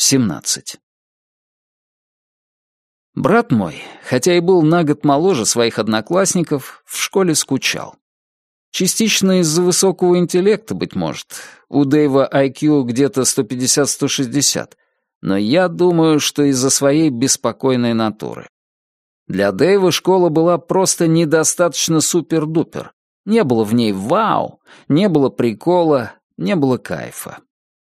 17. Брат мой, хотя и был на год моложе своих одноклассников, в школе скучал. Частично из-за высокого интеллекта, быть может. У Дэйва IQ где-то 150-160. Но я думаю, что из-за своей беспокойной натуры. Для Дэйва школа была просто недостаточно супер-дупер. Не было в ней вау, не было прикола, не было кайфа.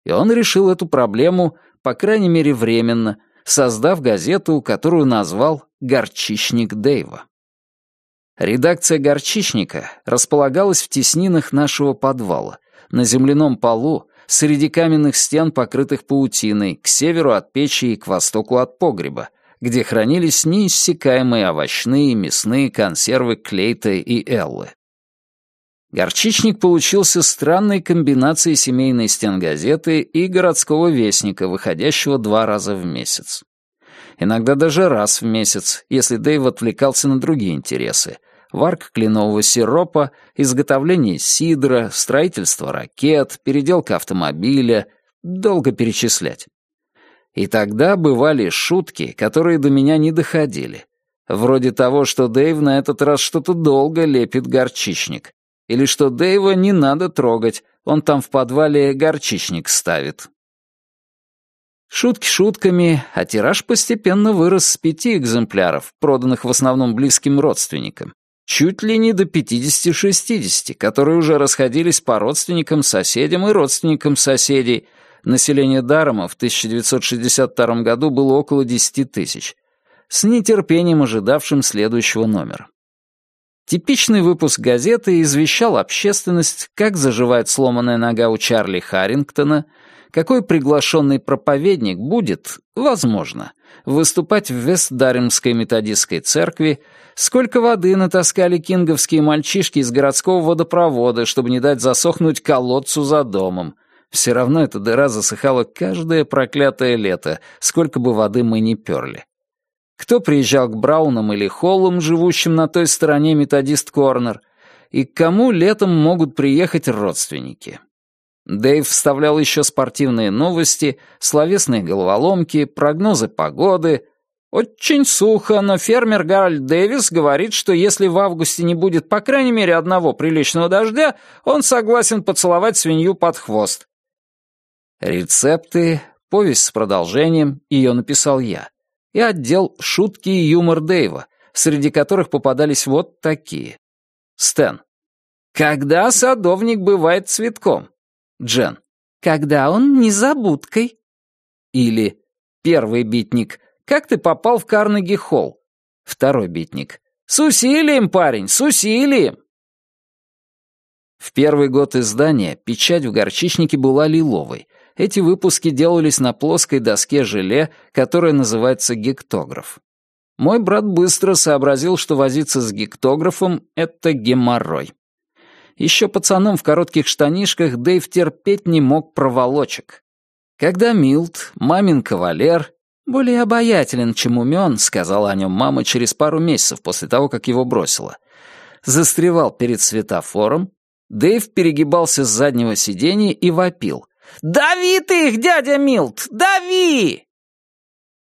И он решил эту проблему, по крайней мере временно, создав газету, которую назвал «Горчичник Дэйва». Редакция «Горчичника» располагалась в теснинах нашего подвала, на земляном полу, среди каменных стен, покрытых паутиной, к северу от печи и к востоку от погреба, где хранились неиссякаемые овощные и мясные консервы Клейта и Эллы. Горчичник получился странной комбинацией семейной стенгазеты и городского вестника, выходящего два раза в месяц. Иногда даже раз в месяц, если Дэйв отвлекался на другие интересы. Варка кленового сиропа, изготовление сидра, строительство ракет, переделка автомобиля. Долго перечислять. И тогда бывали шутки, которые до меня не доходили. Вроде того, что Дэйв на этот раз что-то долго лепит горчичник. Или что Дэйва не надо трогать, он там в подвале горчичник ставит. Шутки шутками, а тираж постепенно вырос с пяти экземпляров, проданных в основном близким родственникам, чуть ли не до 50-60, которые уже расходились по родственникам, соседям и родственникам соседей. Население Дарома в 1962 году было около 10 тысяч, с нетерпением ожидавшим следующего номера. Типичный выпуск газеты извещал общественность, как заживает сломанная нога у Чарли Харрингтона, какой приглашенный проповедник будет, возможно, выступать в Вестдаримской методистской церкви, сколько воды натаскали кинговские мальчишки из городского водопровода, чтобы не дать засохнуть колодцу за домом. Все равно эта дыра засыхала каждое проклятое лето, сколько бы воды мы ни перли. Кто приезжал к Браунам или Холлам, живущим на той стороне методист Корнер, и к кому летом могут приехать родственники. Дэйв вставлял еще спортивные новости, словесные головоломки, прогнозы погоды. Очень сухо, но фермер Гарольд Дэвис говорит, что если в августе не будет по крайней мере одного приличного дождя, он согласен поцеловать свинью под хвост. Рецепты, повесть с продолжением, ее написал я и отдел «Шутки и юмор Дэйва», среди которых попадались вот такие. Стэн. «Когда садовник бывает цветком?» Джен. «Когда он незабудкой?» Или первый битник. «Как ты попал в Карнеги-холл?» Второй битник. «С усилием, парень, с усилием!» В первый год издания печать в горчичнике была лиловой, эти выпуски делались на плоской доске желе, которая называется гектограф. Мой брат быстро сообразил, что возиться с гектографом — это геморрой. Еще пацаном в коротких штанишках Дэйв терпеть не мог проволочек. Когда Милт, мамин кавалер, более обаятелен, чем умен, сказала о нем мама через пару месяцев после того, как его бросила, застревал перед светофором, Дэйв перегибался с заднего сиденья и вопил. «Дави ты их, дядя Милт! Дави!»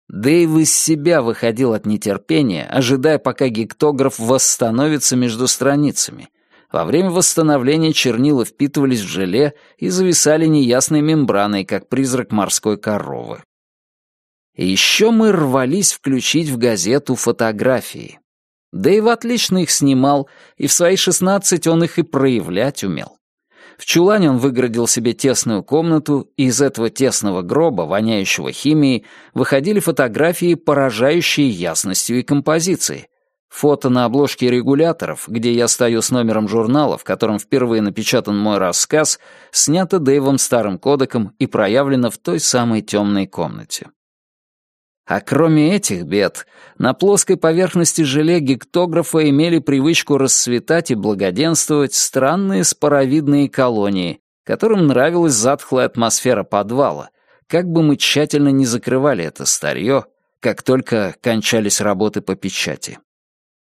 Дэйв из себя выходил от нетерпения, ожидая, пока гектограф восстановится между страницами. Во время восстановления чернила впитывались в желе и зависали неясной мембраной, как призрак морской коровы. И еще мы рвались включить в газету фотографии. Дэйв отлично их снимал, и в свои шестнадцать он их и проявлять умел. В чулане он выгородил себе тесную комнату, и из этого тесного гроба, воняющего химией, выходили фотографии, поражающие ясностью и композицией. Фото на обложке регуляторов, где я стою с номером журнала, в котором впервые напечатан мой рассказ, снято Дэйвом старым кодеком и проявлено в той самой темной комнате. А кроме этих бед, на плоской поверхности желе гектографа имели привычку расцветать и благоденствовать странные споровидные колонии, которым нравилась затхлая атмосфера подвала, как бы мы тщательно не закрывали это старье, как только кончались работы по печати.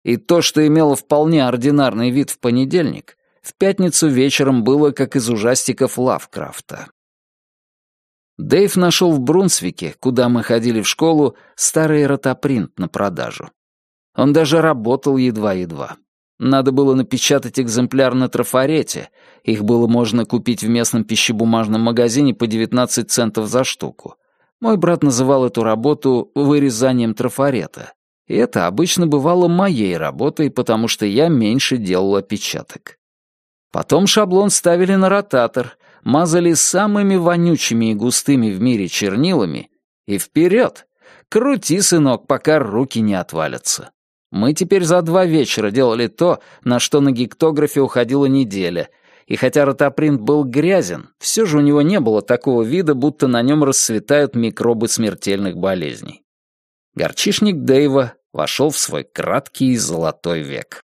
И то, что имело вполне ординарный вид в понедельник, в пятницу вечером было как из ужастиков Лавкрафта. Дэйв нашел в Брунсвике, куда мы ходили в школу, старый ротопринт на продажу. Он даже работал едва-едва. Надо было напечатать экземпляр на трафарете. Их было можно купить в местном пищебумажном магазине по 19 центов за штуку. Мой брат называл эту работу вырезанием трафарета. И это обычно бывало моей работой, потому что я меньше делал опечаток. Потом шаблон ставили на ротатор, мазали самыми вонючими и густыми в мире чернилами и вперед! Крути, сынок, пока руки не отвалятся. Мы теперь за два вечера делали то, на что на гектографе уходила неделя, и хотя ротопринт был грязен, все же у него не было такого вида, будто на нем расцветают микробы смертельных болезней. Горчишник Дэйва вошел в свой краткий золотой век.